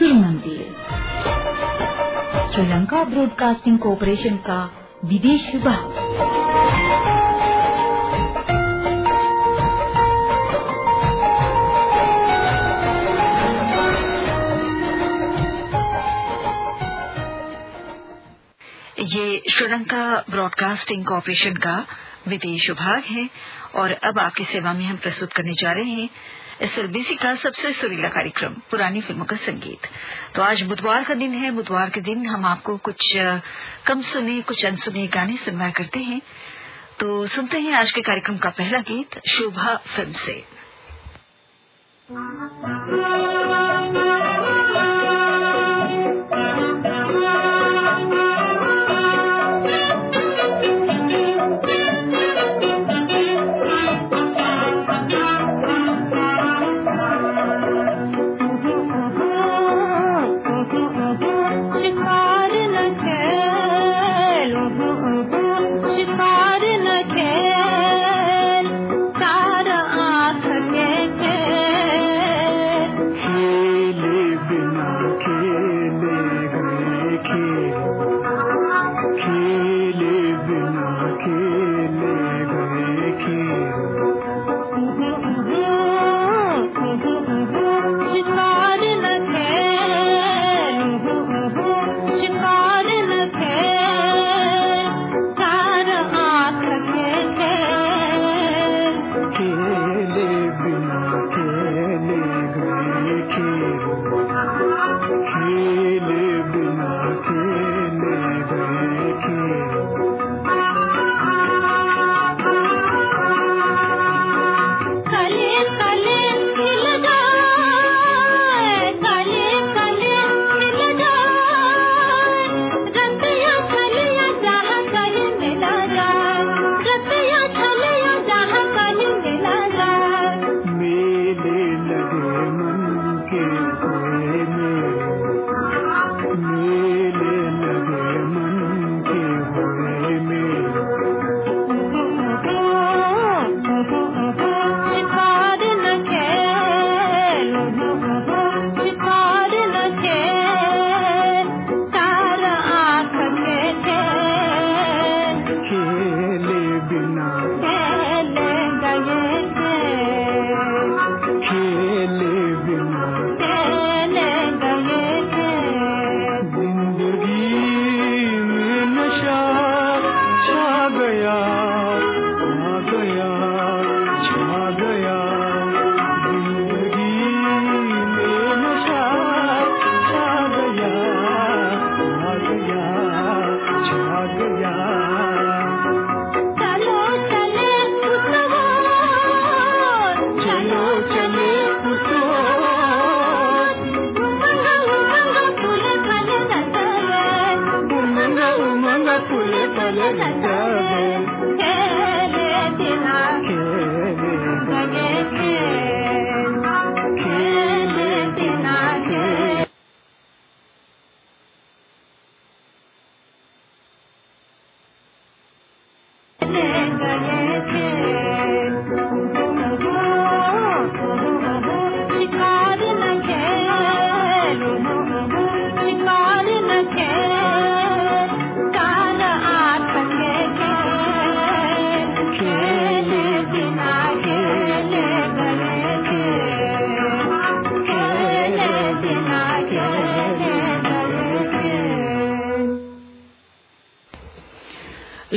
सुर मंदिर। Sri Lanka broadcasting corporation का विदेश विभाग। ये श्रीलंका ब्रॉडकास्टिंग कॉरपोरेशन का विदेश विभाग है और अब आपकी सेवा में हम प्रस्तुत करने जा रहे हैं एसएलबीसी का सबसे सुरीला कार्यक्रम, पुरानी फ़िल्मों का संगीत। तो आज बुधवार का दिन है। बुधवार के दिन हम आपको कुछ कम सुने, कुछ अनसुने गाने सुनवाया करते हैं। तो सुनते हैं आज के कार्यक्रम का पहला गीत, शोभा फ़िल्म से।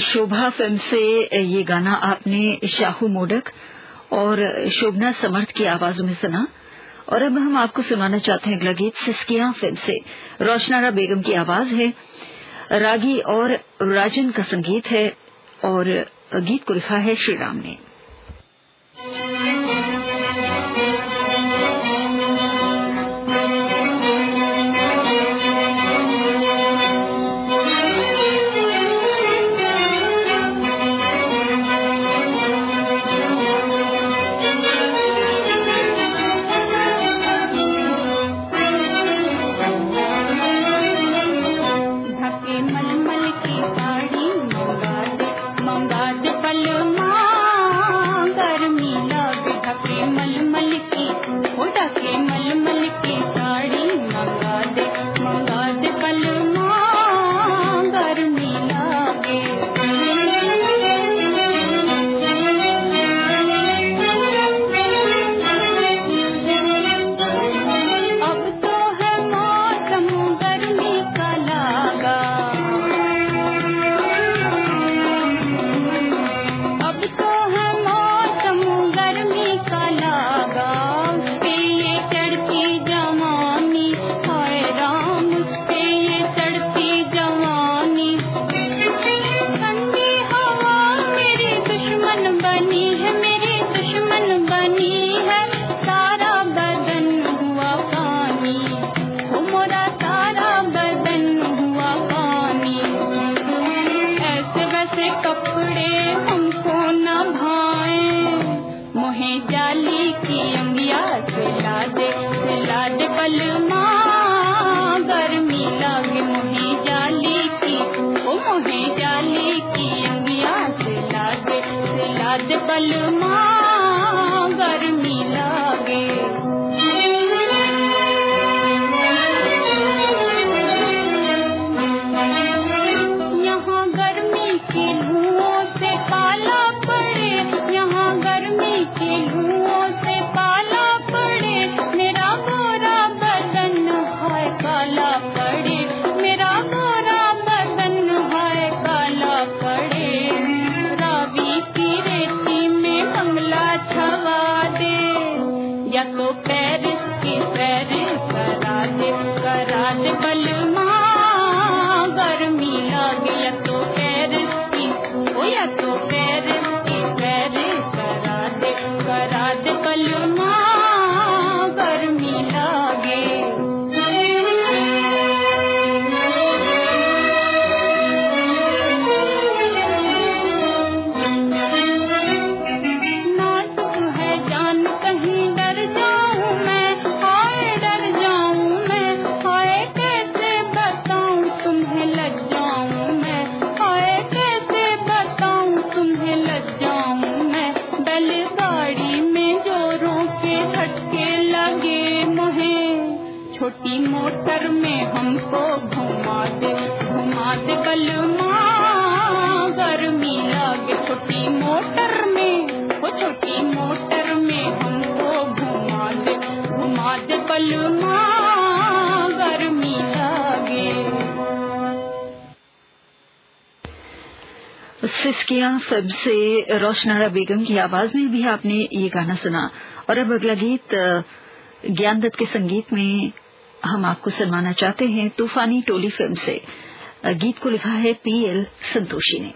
शोभा फ़िल्म से ये गाना आपने शाहू मोडक और शोभना समर्थ की आवाजों में सुना। और अब हम आपको सुनाना चाहते हैं अगला गीत, सिस्किया फ़िल्म से। रोशनारा बेगम की आवाज़ है। रागी और राजन का संगीत है और गीत को लिखा है श्रीराम ने। look back. सिस्किया फ़िल्म से रोशनारा बेगम की आवाज़ में भी आपने ये गाना सुना। और अब अगला गीत ज्ञान दत्त के संगीत में हम आपको सुनवाना चाहते हैं, तूफानी टोली फ़िल्म से। गीत को लिखा है पीएल संतोषी ने।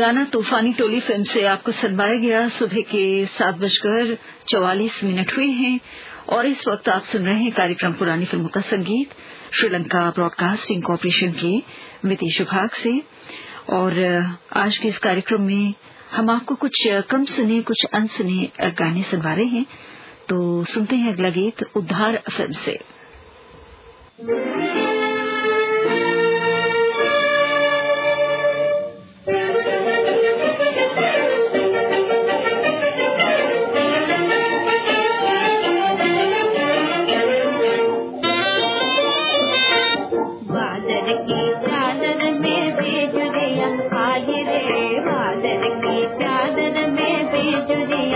गाना तूफानी टोली फ़िल्म से आपको सुनवाया गया। सुबह के सात बजकर चौवालीस मिनट हुए हैं और इस वक्त आप सुन रहे हैं कार्यक्रम पुरानी फ़िल्मों का संगीत, श्रीलंका ब्रॉडकास्टिंग कॉरपोरेशन के विदेश विभाग से। और आज के इस कार्यक्रम में हम आपको कुछ कम सुने, कुछ अनसुने गाने सुनवा रहे हैं। तो सुनते हैं अगला गीत, उद्धार फ़िल्म से।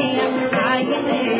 य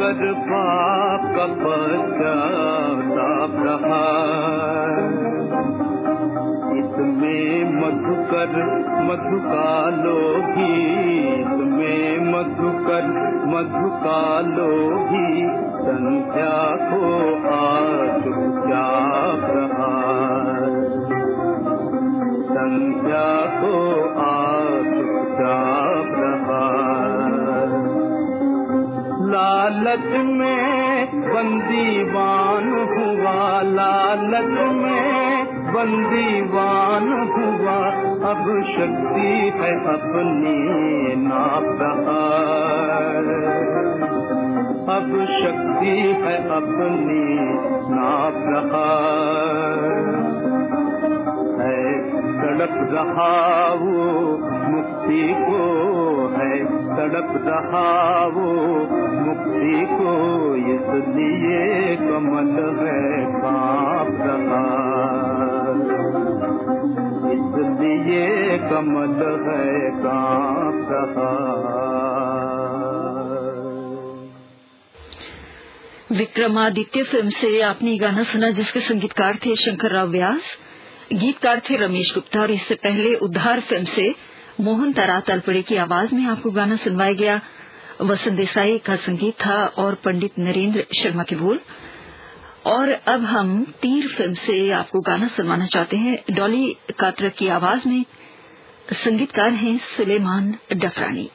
कर बाप का पश्चाताप रहा इसमें मधुकर मधुकालो ही इसमें मधुकर मधुकालो ही संध्या को आज जाप रहा संध्या को आज लालच में बंदीवान हुआ लालच में बंदीवान हुआ। अब शक्ति है अपनी नाप रहा अब शक्ति है अपनी नाप रहा है तड़प रहा वो मुक्ति को है। तड़प रहा वो मुक्ति को, इसलिए कमल है काँप रहा। इसलिए कमल है काँप रहा। विक्रमादित्य फ़िल्म से आपने गाना सुना जिसके संगीतकार थे शंकर राव व्यास। गीतकार थे रमेश गुप्ता और इससे पहले उद्धार फ़िल्म से मोहन तारा तलपड़े की आवाज़ में आपको गाना सुनवाया गया। वसंत देसाई का संगीत था और पंडित नरेंद्र शर्मा के बोल। और अब हम तीर फ़िल्म से आपको गाना सुनवाना चाहते हैं। डॉली कात्रक की आवाज़ में संगीतकार हैं सुलेमान डफरानी।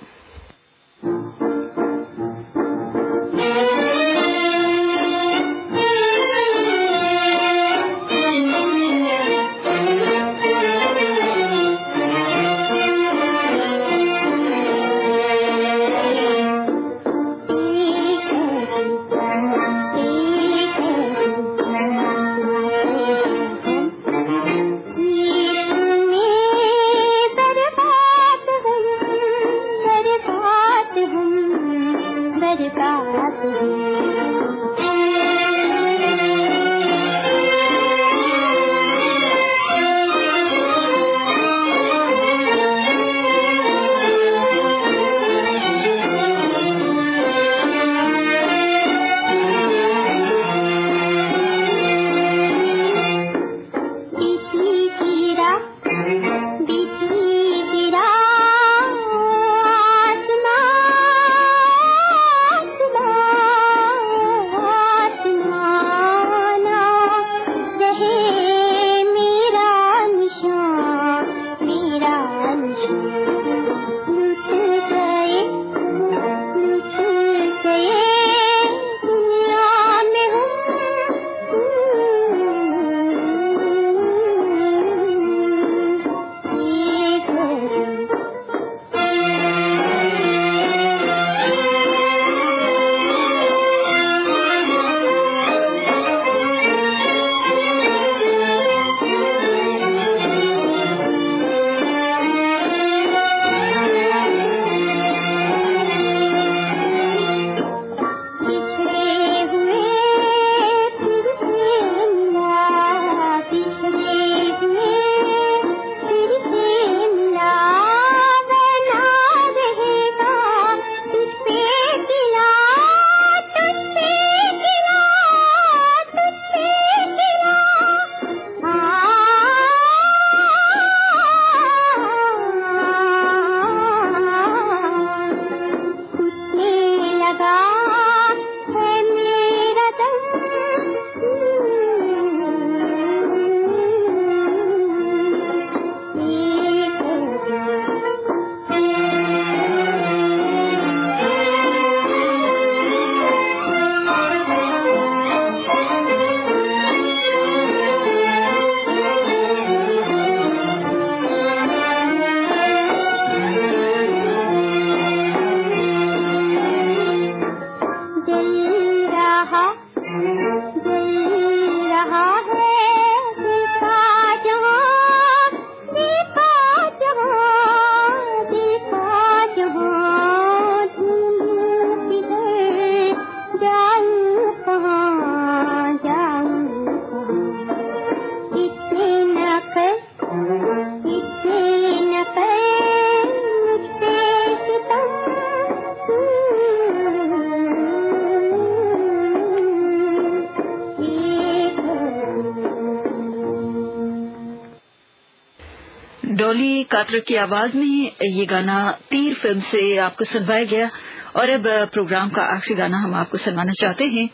कातर की आवाज़ में ये गाना तीर फ़िल्म से आपको सुनवाया गया। और अब प्रोग्राम का आखिरी गाना हम आपको सुनवाना चाहते हैं।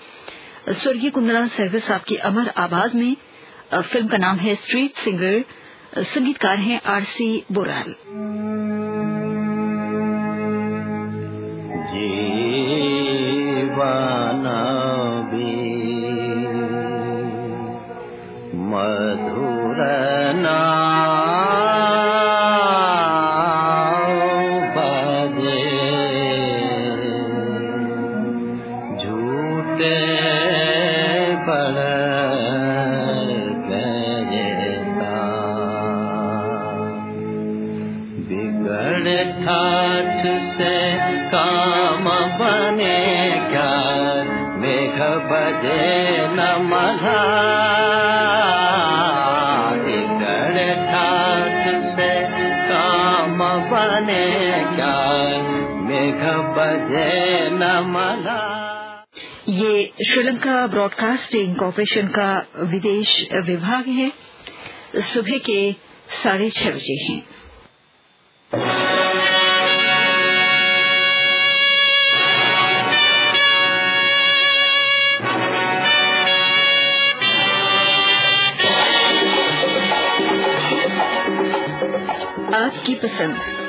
स्वर्गीय कुंदला सहगल साहब की अमर आवाज़ में फ़िल्म का नाम है स्ट्रीट सिंगर संगीतकार हैं R C Boral. Sri Lanka broadcasting corporation का विदेश विभाग है। सुबह के साढ़े छह बजे हैं। आपकी पसंद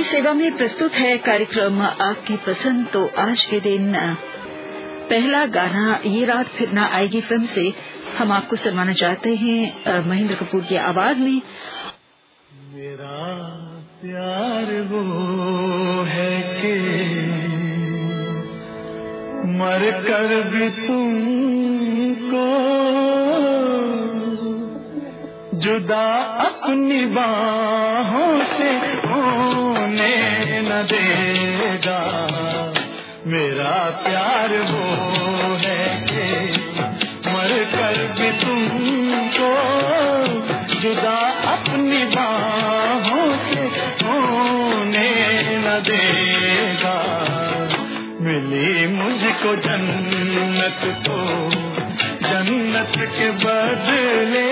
आपकी सेवा में प्रस्तुत है कार्यक्रम आपकी पसंद तो आज के दिन पहला गाना, ये रात फिर ना आएगी फ़िल्म से, हम आपको सुनवाना चाहते हैं महेंद्र कपूर की आवाज़ में। मेरा प्यार वो है कि मर कर भी तुमको जुदा अपनी बाहों से होने न देगा। मेरा प्यार वो है कि मर कर भी तुमको जुदा अपनी बाहों से होने न देगा। मिली मुझको जन्नत तो जन्नत के बदले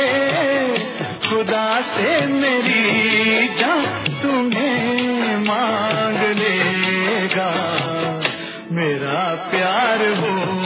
खुदा से मेरी जान तुम्हें मांग लेगा। मेरा प्यार वो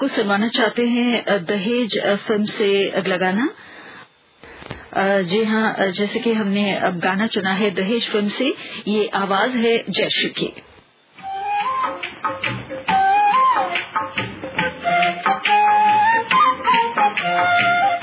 आपको सुनवाना चाहते हैं दहेज फ़िल्म से लगाना? जी हाँ जैसे कि हमने अब गाना चुना है दहेज फ़िल्म से, ये आवाज़ है जयश्री की। लीजिए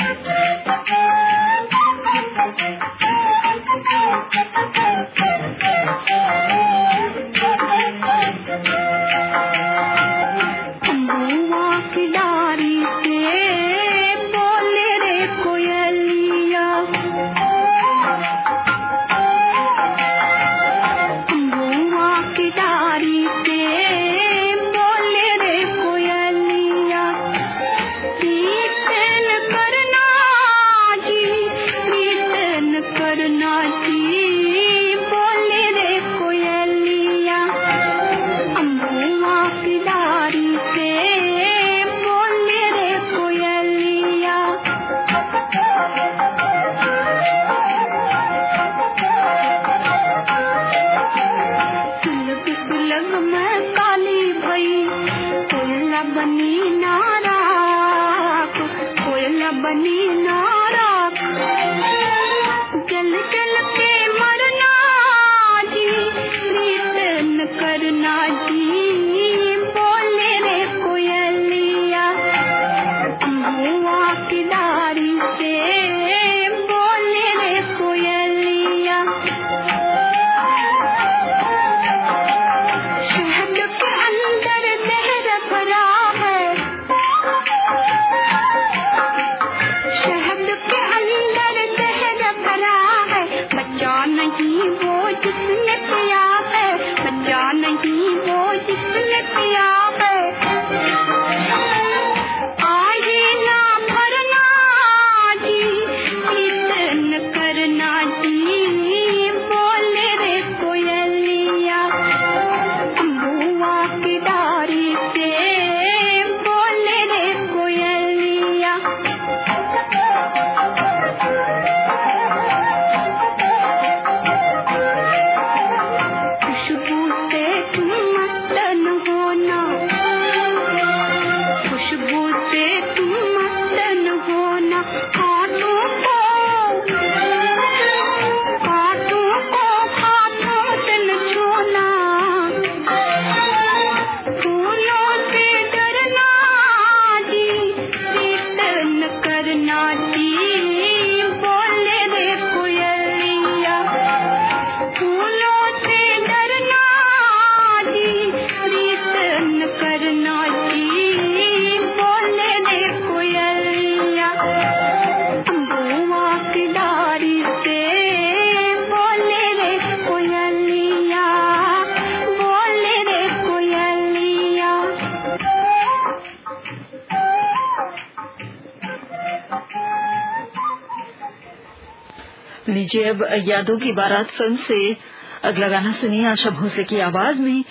अब यादों की बारात फ़िल्म से अगला गाना सुनिए आशा भोसले की आवाज़ में।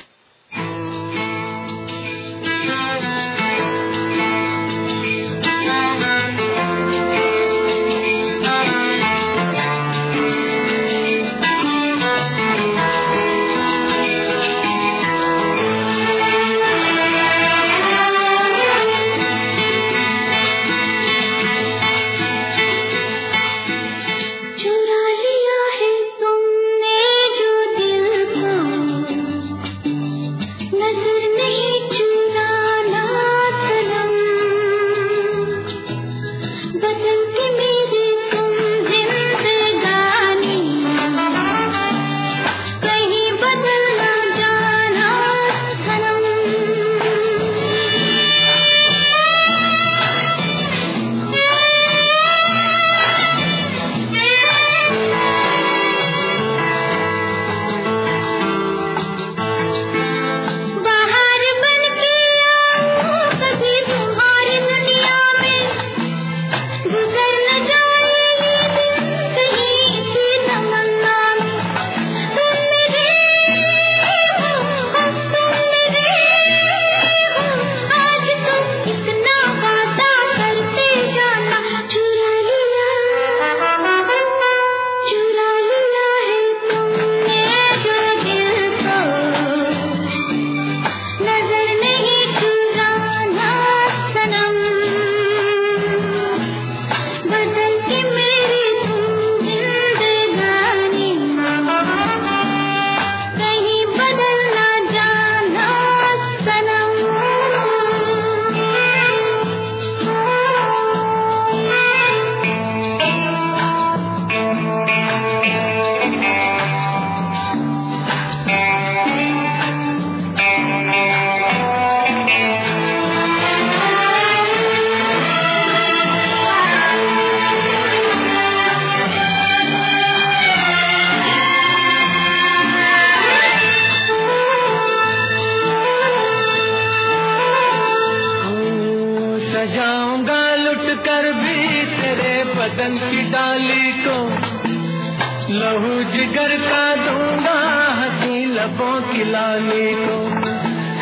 लबों की लाली को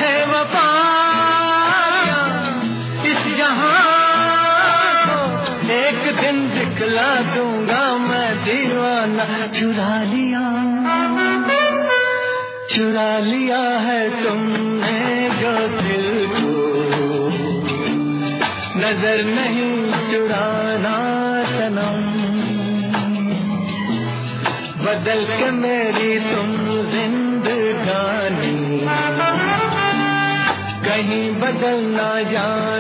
है वफा। इस को एक दिन दिखला दूँगा मैं दीवाना। चुरा लिया। चुरा लिया है तुमने जो दिल को। नज़र नहीं चुराना सनम। बदल ना जाना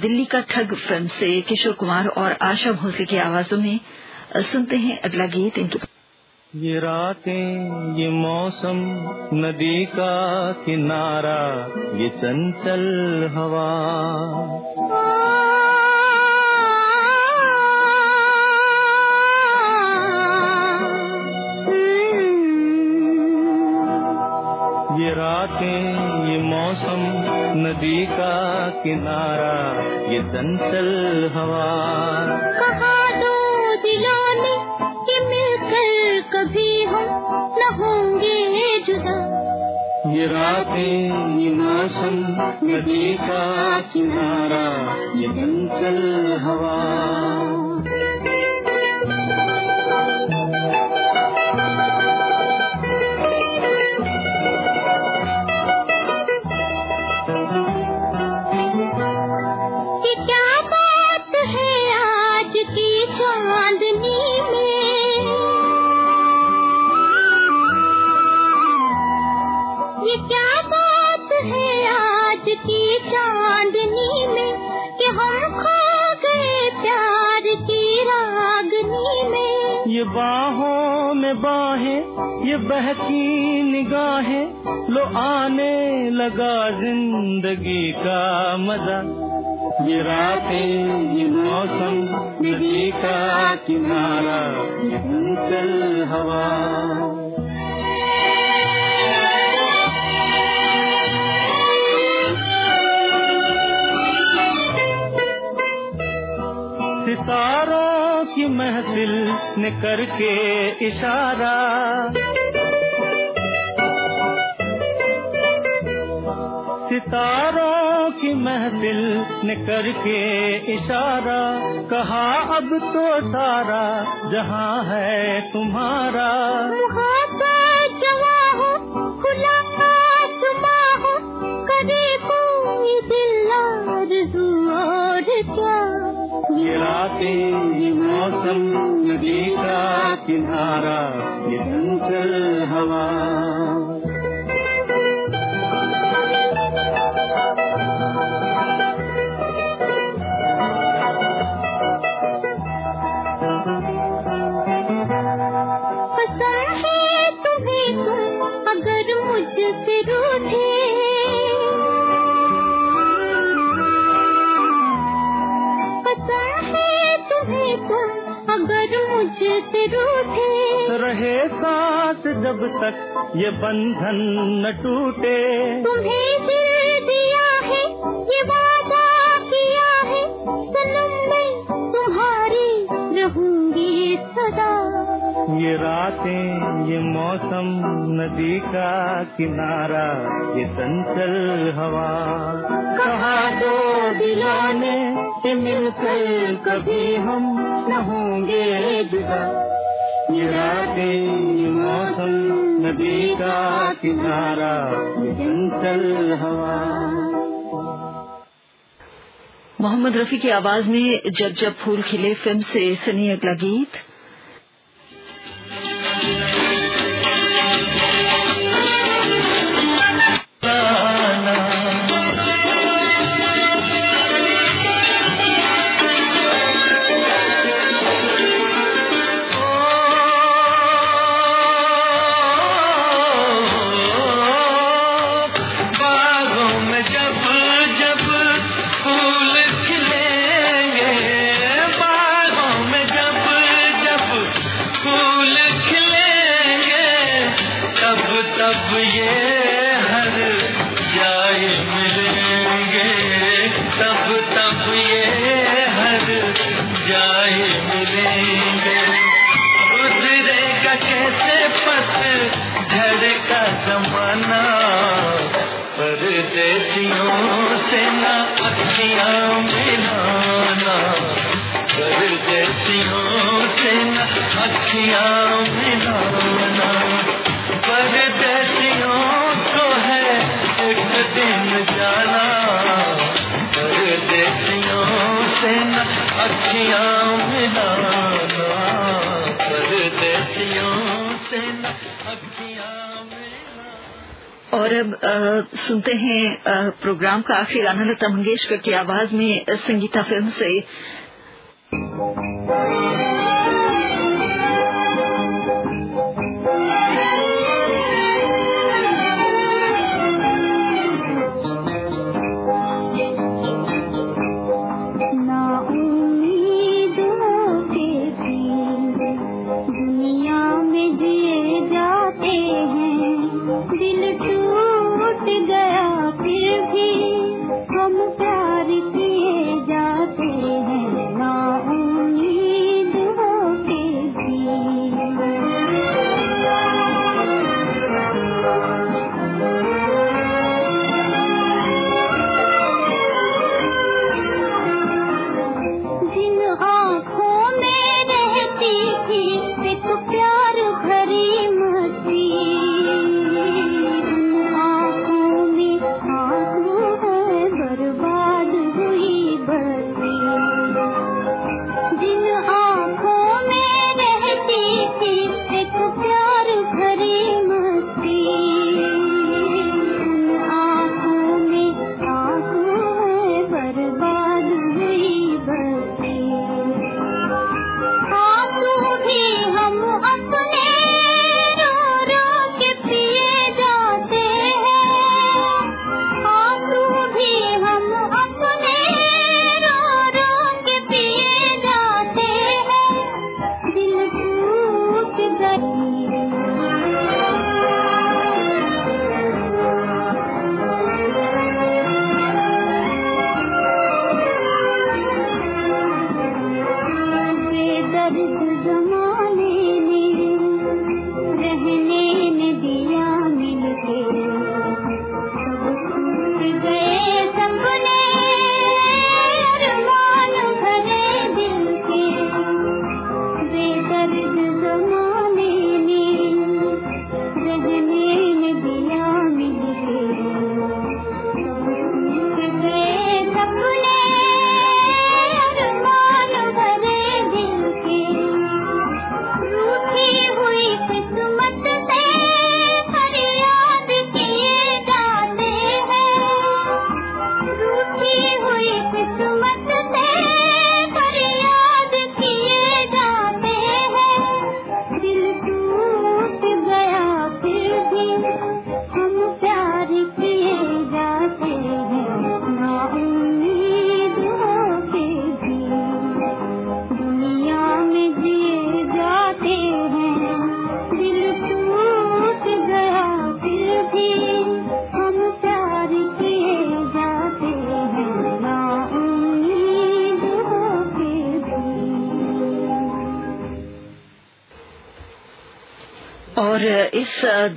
दिल्ली का ठग फ़िल्म से किशोर कुमार और आशा भोसले की आवाजों में सुनते हैं अगला गीत इनके ये रातें, ये मौसम, नदी का किनारा, ये चंचल हवा। ये रातें ये मौसम नदी का किनारा ये चंचल हवा। कहा दो दिलों ने कि मिलकर कभी हम न होंगे जुदा। ये रातें ये मौसम नदी का किनारा ये चंचल हवा। बाहों में बाहें, ये बहकी निगाहें, लो आने लगा ज़िंदगी का मज़ा। ये रातें, ये मौसम, नदी का किनारा, ये चंचल हवा। सितारों की महफिल ने करके इशारा। सितारों की महफिल ने करके इशारा। कहा, अब तो सारा जहाँ है तुम्हारा। दिल और क्या? ये रातें ये मौसम, नदी का किनारा, ये चंचल हवा। है तुम्हें तुम अगर मुझसे अगर मुझसे रूठे रहे सांस जब तक ये बंधन न टूटे। तुम्हें दिल दिया है ये वादा किया है। सनम मैं तुम्हारी रहूँगी सदा। ये रातें ये मौसम नदी का किनारा ये चंचल हवा। कहा दो दिलाने कि मिलकर कभी हम न होंगे जुदा मौसम, नदी का किनारा, चंचल हवा। मोहम्मद रफी की आवाज़ में जब जब फूल खिले फ़िल्म से, सुनिए अगला गीत। जब ये हर जाय मिलेंगे, तब तब ये हर जाय मिलेंगे। गुजरेगा कैसे पत घर का जमाना, परदेसियों से ना अखियाँ मिलाना, परदेसियों से ना अखियाँ मिलाना। अखियाँ और अब आ, सुनते हैं आ, प्रोग्राम का आखिर गाना लता मंगेशकर की आवाज़ में संगीता फ़िल्म से।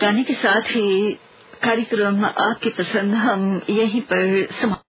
गाने के साथ ही कार्यक्रम आपकी पसंद हम यहीं पर समाप्त